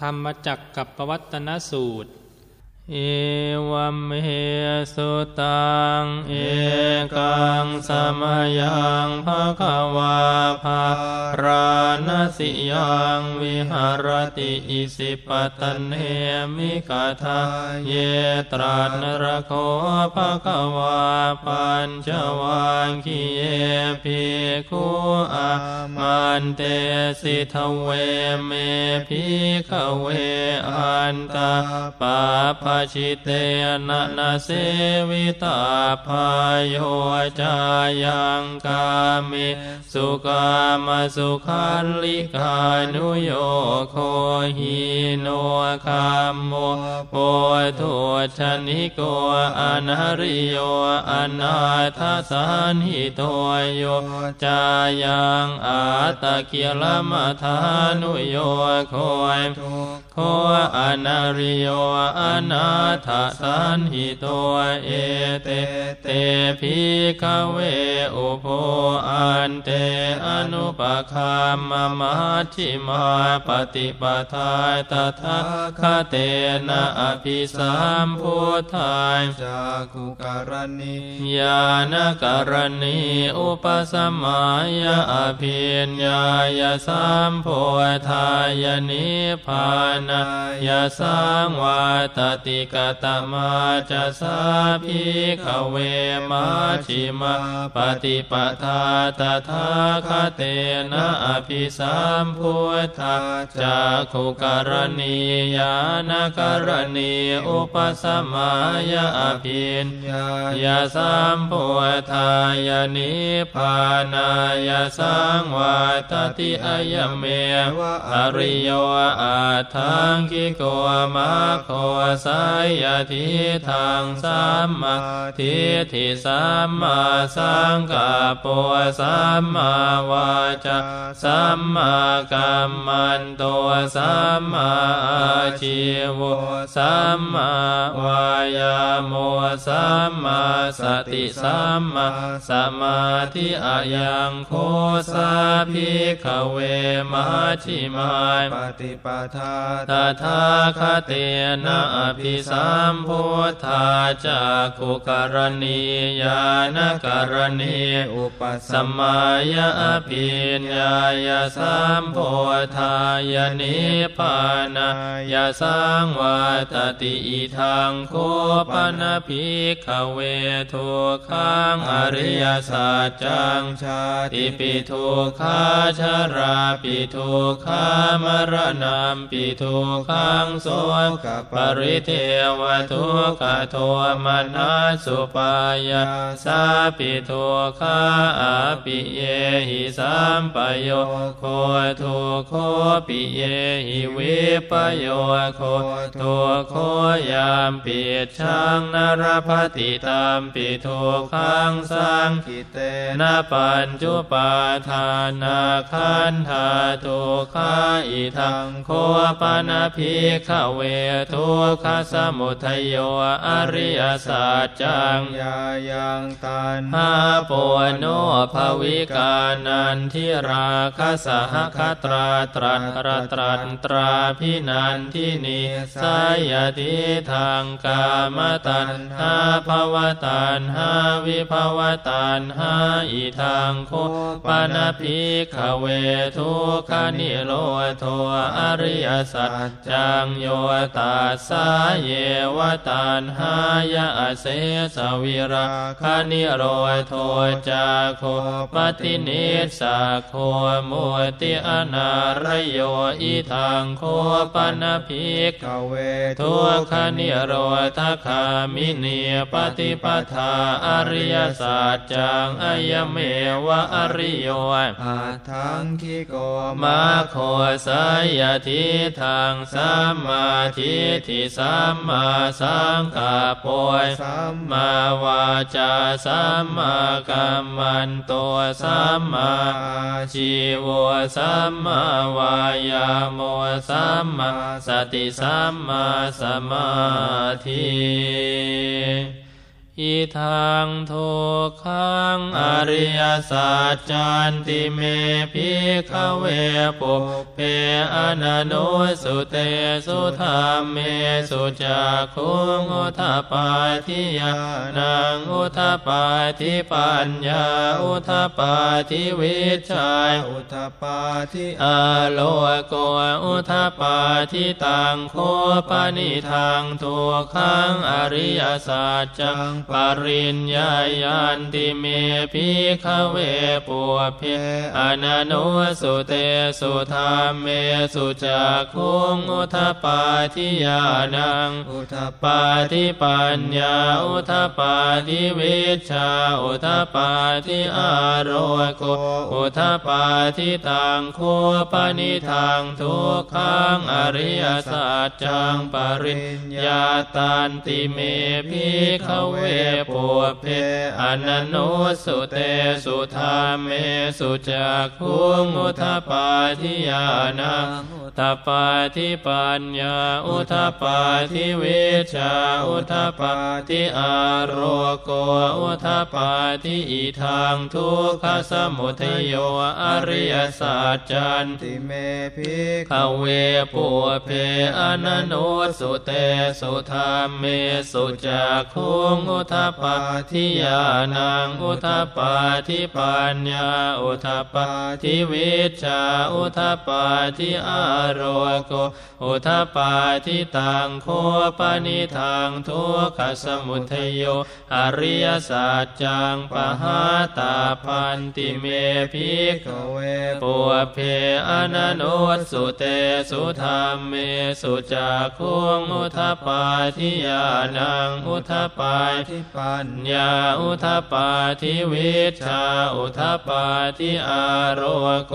ธรรมจักกับปวัตนสูตร เอวัมเฮสุตัง เอกังสมยังภะคะวาภาราณสิยังวิหารติอิสิปตันเนมิกาทาเยตรัสระโคภะคะวาปัญจวังคีเยภิกขุอามันเตสิทเวเมภิกขเวอันตาปาปชิเตนะนาเสวิตาพายโยจายังกามิสุกามสุขันลิกานุโยโคหิโนคามโมโพทุชนิโกอนาริโยอนัตถสัญหิโตโยจายังอัตตกิลมถานุโยโค ทุกโข อนริโยอนัตถสัญหิโตเอเต เตภิกขเวอุโภ อันเต อนุปคัมมมัชฌิมาปฏิปทาตถาคเตนนะอภิสัมพุทธายจากขุการณีญาณการณีอุปสมัยอภิญญายสัมโพธายนิพานายสังวาตติกตมาจะสาภิกขเวมาชิมาปฏิปทาตถาคเตนะอภิสัมพุทธาจากขุการณียานการณีอุปสมัยอภินยาสัมพุทธายนิพานายสังวาตติอายเมวะอริโยอาทังกิโกมาโคสายทิทางสัมมาทิฏฐิสัมมาสังกัปปสัมมาวาจาสัมมากัมมันโตสัมมาอาชีวสัมมาวายาโมสัมมาสติสัมมาสมาธิอายังโคสาภิกเวมาชิมายปฏิปทาตถาคเตนะอภิสัมพุทธาจากขุกรณียานการณีอุปสมัยอภญญายสัมโพธายนิพานายสังวาตติอิทังโคปนภิกขเวทุขังอริยสัจจังชาติปิทุขาชาราปิทุขามรณามปิทุขังโสกปริเทวทุกโทมนาสุปายาสาปิทุขาอาปิเยหิสมปโยโคทุโคปิเยหิวิปโยโคทุโคยามปิชังนรพติตามปิทุขังสังกิเตนะปัญจุปาทานาคันธาทุขาอิทังโคปนาภิกขเวทุขสมุทัยโยอริยสัจจังยายังตันหาปวโนภวิกานันทิราคสหคตราตรัตรตรันตราพินันทินิสายติทางกามตันหาภวตัณหาวิภวตัณหาอิทังโข ปน ภิกขเวทุกขนิโรโธ อริยสัจจังโยตัสสาเยวตัณหาย อเสสวิราคนิโรโธ จาโคปฏินิสสัคโคมุตติอนาลโยอิทังโข ปนภิกขเวทุคนิโรทคามิเนียปฏิปทาอริยสัจจังอายเมวะอริโยอาทังคิโกมาโคสายทิทางสัมมาทิฏฐิสัมมาสังกัปปยสัมมาวาจาสัมมากัมมันโตสัมมาชีวสัมมาวายาโมสัมมาสติสัมมาสมาธิ อิทังทุกขังอริยสัจจันติเมพิขเวปุเพอนันโนสุเตสุธรรมเมสุจักุงอุทปาทิยานังอุทปาทิปัญญาอุทปาทิวิชัยอุทปาทิอาโลโกอุทปาทิตังโคปนิทังทุกขังอริยสัจจังปริญญายันติเมพิขเวปุเพอนันโนสุเตสุธรรมเมสุจักขุงอุทปาทิยานังอุทปาทิปัญญาอุทปาทิวิชาอุทปาทิอารโกอุทปาทิตังโคปนิทังทุกขังอริยสัจจังปริญญาตันติเมพิขเวปุเพอนันโนสุเตสุธรรมเมสุจักขุงอุทปาทิยานังทปาทิปัญญาอุทปาทิวิชาอุทปาทิอารโกอุทปาทิอิทังทุกขสมุทโยอริยสัจจันติเมพิขเวปุเพอนันโนสุเตสุธรรมเมสุจักขุงอุทปาทิยานังอุทปาทิปัญญาอุทปาทิวิชาอุทปาทิอาโรโกอุทปาทิตังโคปนิทังทุกขสมุทัยโยอริยสัจจังปหาตาพันติเมพิกขเวปุเพอนันโนสุเตสุธรรมเมสุจักขุงอุทปาทิยานังอุทปาททิปัญญาอุทปาทิวิชาอุทปาทิอารโก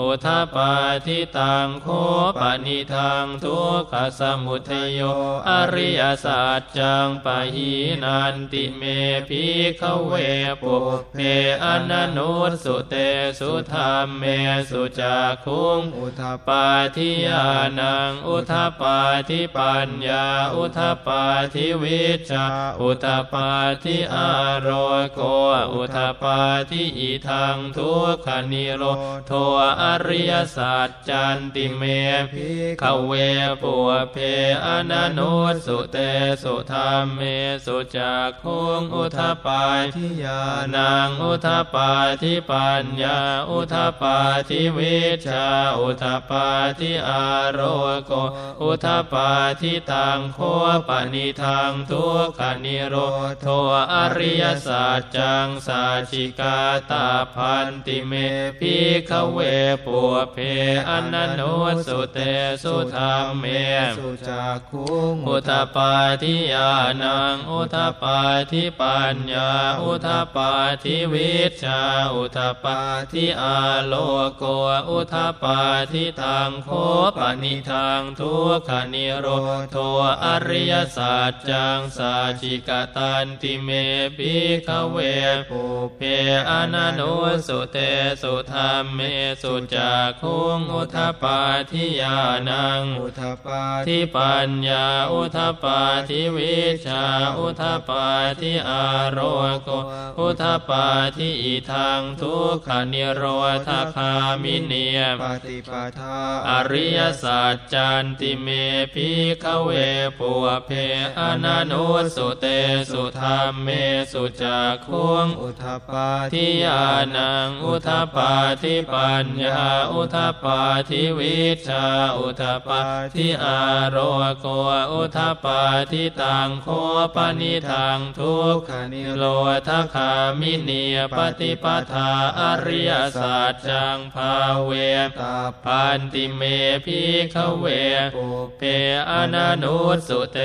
อุทปาทิตังโคปนิทังทุกขสมุทยโยอริยสัจจังปะหีนันติเมพิขเวปุเพอนันโนสุเตสุธรรมเมสุจักุงอุทปาทิยานังอุทปาทิปัญญาอุทปาทิวิชาอุทปาทิอาโรโกอุทปาทิอิทังทุกขนิโรโทอริยสัจจันติเมพิขเวปุเพอนันโนสุเตสุธรรมเมสุจักขุงอุทปาทิทิยานังอุทปาทิปัญญาอุทปาทิวิชาอุทปาทิอาโรโกอุทปาทิตังโคปนิทังทุกขนิโรโทอริยสัจจังสาชิกาตาพันติเมพิขเวปุเพอนันโนสุเตสุธรรมเมสุจักขุงอุทปาทิยานังอุทปาทิปัญญาอุทปาทิวิชาอุทปาทิอาโลโกอุทปาทิทังโคปนิทังทุกขนิโรโทอริยสัจจังสาจิกาตันติเมปิขเวปุเพอนันโนสุเตสุธรรมเมสุจักขุงอุทปาทิยานังอุทปาทิปัญญาอุทปาทิวิชาอุทปาทิอารโกอุทปาทิอิทังทุกขนิโรธคามิเนียปฏิปทาอริยสัจจันติเมพิขเวปุเพอนันโนสุเตสุธรรมเมสุจักขุงอุทปาทิยานังอุทปาทิปัญญาอุทปาทิวิชาอุทปาทิอาโรโกอุทปาทิตังโคปนิทังทุกขนิโรธคามิเนียปฏิปทาอริยสัจจังภาเวตาปันติเมพิขเวปุเปอนานุสุเต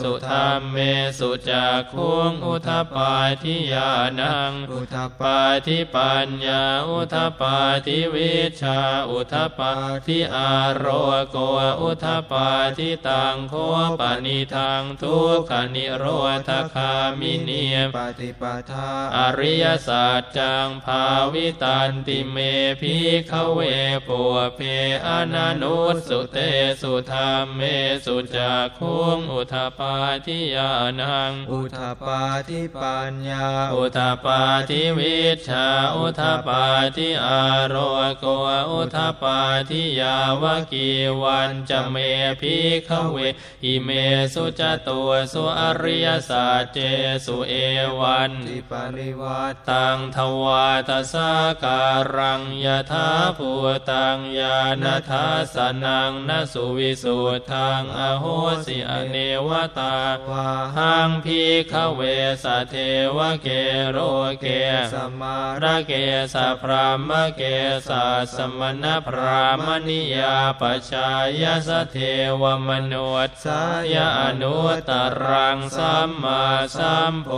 สุธรรมเมสุจักขุงอุทปาทิยานัง อุทปาทิปัญญา อุทปาทิวิชา อุทปาทิอาโรโกอุทปาทิตังโคปนิทังทุกขนิโรธคามิเนียปฏิปทาอริยสัจจังภาวิตันติเมพิขเวปัวเพอนานุสสุเตสุธรรมเมสุจักคุงอุทปาทิยานังอุทปปาทิปัญญา อุทปาทิวิชชาอุทปาทิอารโกอุทปาทิยาวกีวันจะเมพิขเวอิเมสุจตัวสุอริยสัจเจสุเอวันทิปริวัตตังทวาตสาการังยถาภูตังยานาทาสนังนสุวิสุทธังอโหสิอเนวตาวาหังพีขเวสเทวเกโรเกสมาระเกสะพรามเกสะสมณพรามณิยาปชายสเทวมนุษสายอนุตรังสัมมาสัมโพ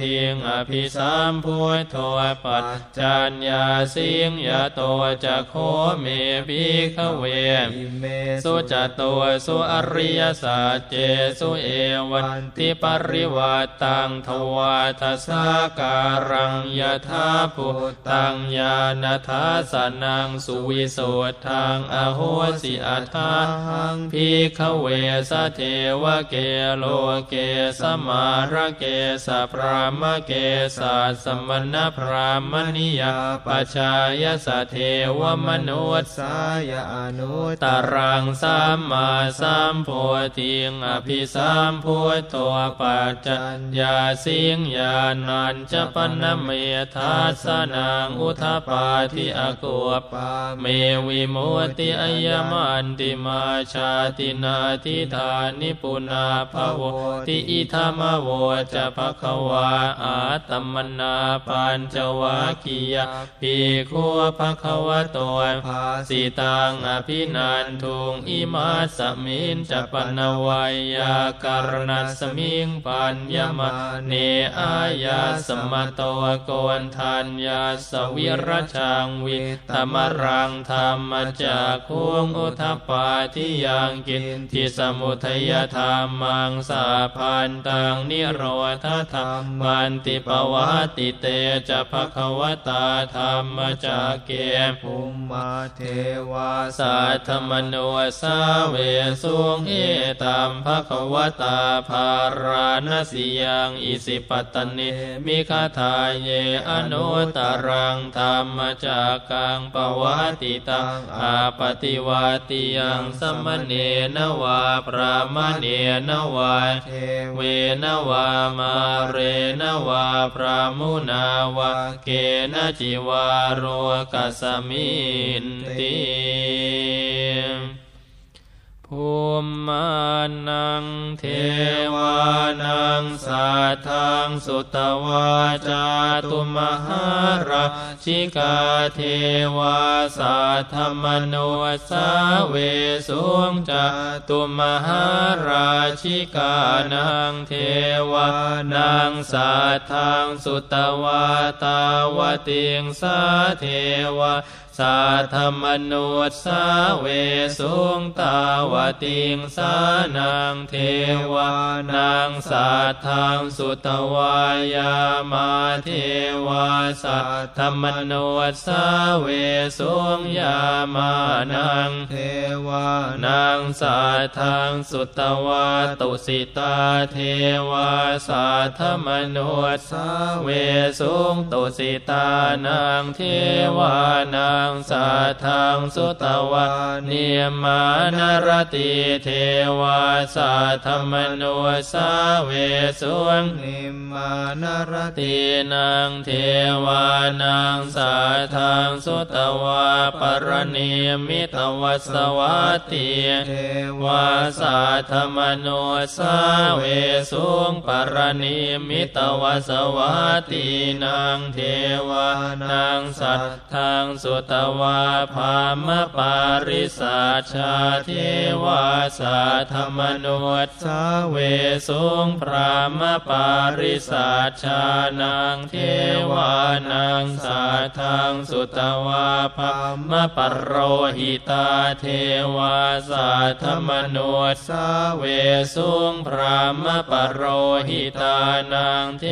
ธิงอภิสัมพุทโธปัจจัญญาสิงยโตจะโคเมพิขะเวอิเมสุ จะตูสุ อะริยะสัจเจสุเอวันติปะริวัฏฏังทวาทะสาการัง ยะถาภูตังญาณะทัสสะนังสุวิสุทธัง อะโหสิอะถาหัง ภิกขะเว สะเทวะเกโลเก สะมาระเกสะพรัหมะเก สัสสะมะณะพราหมะณิยาปชายสเทวมนุษสายอนุตารังสัมมาสัมโพธิงอภิสัมพุทโตปัจจัญญาสิงญาณัญจะปนเมทัสนังอุทปาทิอกุปปาเมวิมุติอัยมันติมาชาตินาทิธานิปุนาภโวติอิธรรมโวจะภควาอาตมนาปัญจวัคคียาภิกขุภควโตภาสิสิตังอภินันทุงอิมาสมินจะปนวัยยาการณสมิงปัญญมะเนอายาสมะโตโกนทัญญาสวิรชังวิตมรังธรรมจากคุงอุทปาทิยังกินทิสมุทัยธรรมังสัพพันตังนิโรธะธัมมันติ ปะวัตติเตจะ ภะคะวะตาธัมมะจักเกภุมมาเทวาสัททะมะนุสสาเวสุงเอตัมภะคะวะตา พาราณะสิยังอิสิปะตะเน มิคะทาเย อะนุตตะรังธัมมะจักกัง ปะวัตติตังอัปปะฏิวัตติยัง สะมะเณนวาพระมเนนวาเทเวนวามาเรนวาพระมุนาวาเกนจิวาโรกัสมินติ ภูมิมานังเทวานังสัทธังสุตวาจาตุมหาราชิกาเทวาสัทธมโนสาเวสุงจาตุมหาราชิกานังเทวานังสัทธังสุตวาตาวติงสาเทวาสัทธมนุษสาเวสุงตาวติงสานังเทวานังสัทธังสุตวายามาเทวาสัทธมนุษสาเวสุงยามานังเทวานังสัทธังสุตวาตุสิตาเทวาสัทธมนุษสาเวสุงตุสิตานังเทวานังงสัทธังสุตวาเนียมานรติเทวาสัทธมนุสาเวสุงนิมานรติตีนังเทวานังสาทางสุตวาปรณีมิตวัสวัตติเทวาวาสาธมโนสาเวสุงปรณีมิตวัสวัตตินังเทวานังสัตทางสุตตวาภามปาริสาชาเทวาสาธรรมนุตสาเวสุงพรามปาริสาชานังเทวานังสาทังสุตวาภามปรโรหิตาเทวาสาธรรมนุตสาเวสุงพรามปรโรหิตานังเท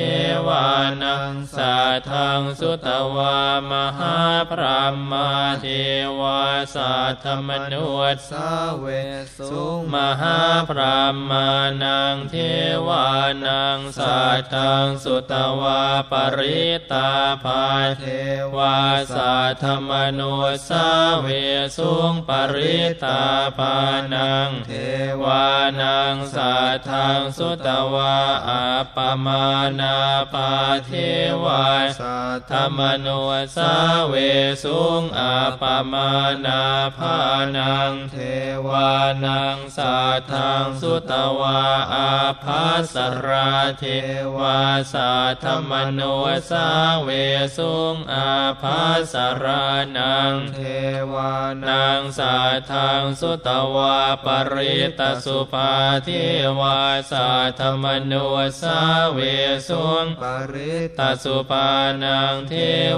วานังสาทังสุตวามหาพระมมาเทวาสาธรรมนุตสาเวสุมหาพระมานังเทวานังสาทังสุตวาปริตาภาเทวาสาธรรมนุสาเวสุงปริตาภานังเทวานังสาทังสุตวาอาปมานาปาเทวาสาธรรมนุสาเวสุงงอาปมานาภานังเทวานังสาทังสุตวาอาภาสราเทวาสาธรรมโนสาเวสุงอาภาสรานังเทวานังสาทังสุตวาปริตสุภาเทวาสาธรรมโนสาเวสุงปริตสุภานังเท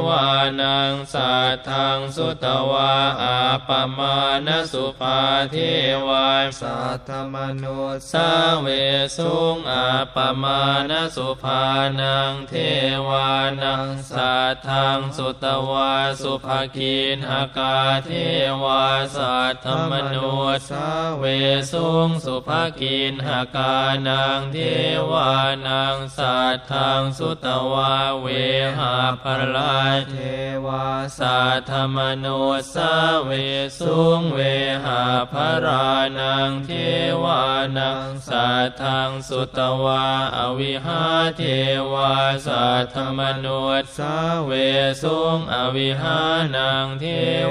วานังสาทังสุตวาอาปมานสุภาเทวาสาธรรมโนสาเวสุงอาปมานสุภานังเทวานังสาทังสุตวาสุภกินหากาเทวาสัทธมนุสาเวสุงสุภกินหากานังเทวานังสัทธังสุตวาเวหาภลาเทวาสัทธมนุสาเวสุงเวหาภรานังเทวานังสัทธังสุตวาอวิหาเทวาสัทธมโนสาเวสุงอวิหานังเท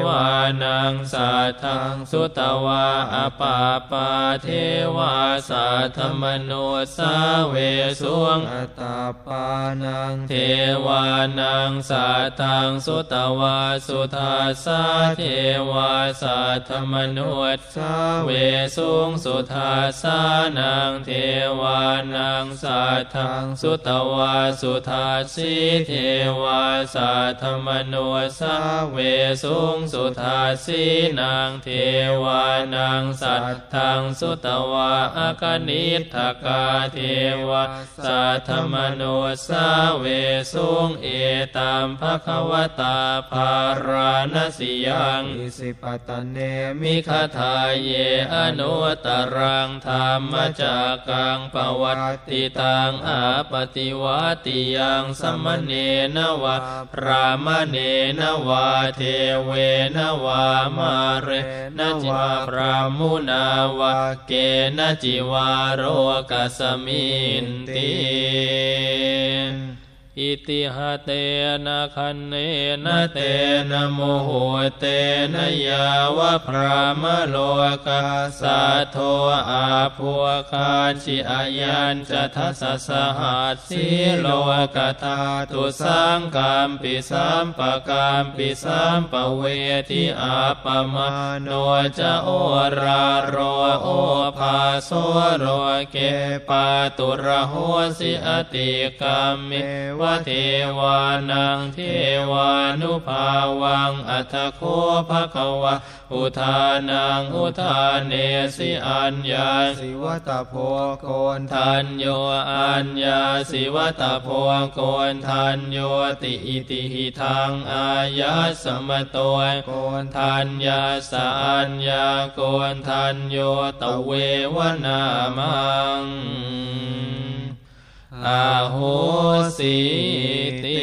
วานังสัทธังสุตวาอปาปาเทวาสัทธมโนสาเวสุงอตาปานังเทวานังสัทธังสุตวาสุทาสาเทวาสัทธมนุสาเวสุงสุทาสานังเทวานังสัทธังสุตวาสุทาสีเทวาสัทธมนุสาเวสุงสุทาสีนางเทวานังสัทธังสุตวาอากนิทกาเทวาสัทธมนุสาเวสุงเอตัมภควตาภารานสิยังอิสิปตเนมิคทาเยอนุตรังธรรมจากกังปวัตติตังอาปฏิวัติยังสมเนนวะพรามเนนวาเทเวนวามาเรนจิวาพรามุนาวะเกนจิวาโรกัสมินติ อิติหะเตนะคันเนนะเตนะโมโหเตนะยาวะพระมโลกาสาโทอาภัวคาชิอายันจะทัสสหัสสีโลกธาตุสังกามปิสัมปะกามปิสัมปะเวทิอาปมาโนจะโอราโรโอภาโสโรเกปาตุระโหสิ อะติกกัมเมวะ เทวานังเทวานุภาวังอะถะโข ภะคะวา อุทานังอุทาเนสิอัญญาสิวะตะ โภ โกณฑัญโญ อัญญาสิวะตะ โภ โกณฑัญโญติอิติหิทังอายัสมะโตโกณฑัญญัสสะ อัญญาโกณฑัญโญตเววนามัง อาโหสิติ